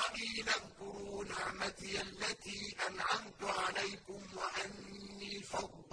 إسرائيل اذْكُرُوا نِعْمَتِيَ الَّتِي أَنْعَمْتُ عَلَيْكُمْ وَأَنِّي فَضْلُ